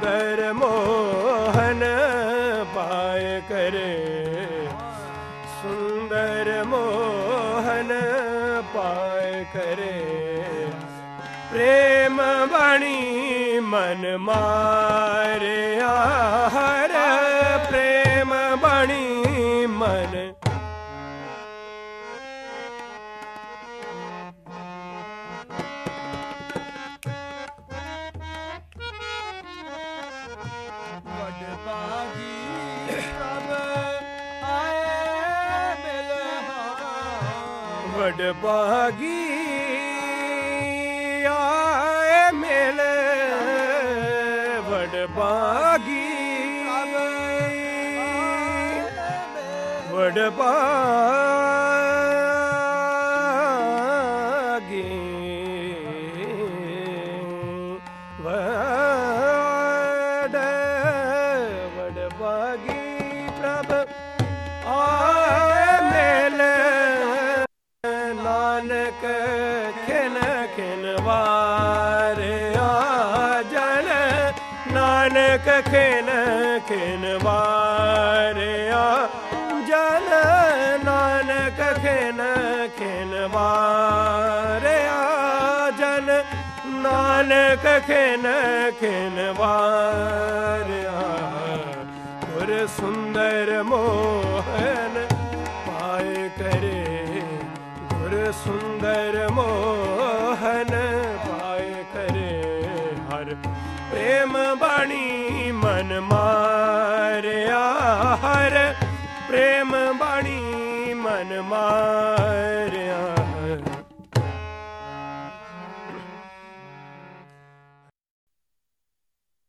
ਸੁੰਦਰ ਮੋਹਨ ਪਾਏ ਕਰੇ। ਸੁੰਦਰ ਮੋਹਨ ਪਾਏ ਕਰੇ। ਪ੍ਰੇਮ ਬਾਣੀ ਮਨ ਮਾਰੇ। ਵਡ ਭਾਗੀ ਆਏ ਮਿਲ। ਵਡ ਭਾਗੀ ਵਡ ਭਾਗੀ ਨਾਨਕ ਖਿਨ ਖਿਨ ਵਾਰਿਆ ਜਨ ਨਾਨਕ ਖਿਨ ਖਿਨ ਵਾਰਿਆ ਜਨ ਨਾਨਕ ਖਿਨ ਖਿਨ ਵਾਰਿਆ ਜਨ ਨਾਨਕ ਖਿਨ ਖਿਨ ਵਾਰਿਆ ਗੁਰ ਸੁੰਦਰ ਮੋ ਹਰ ਪ੍ਰੇਮ ਬਾਣੀ ਮਨ ਮਾਰਿਆ ਹਰ। ਪ੍ਰੇਮ ਬਾਣੀ ਮਨ ਮਾਰ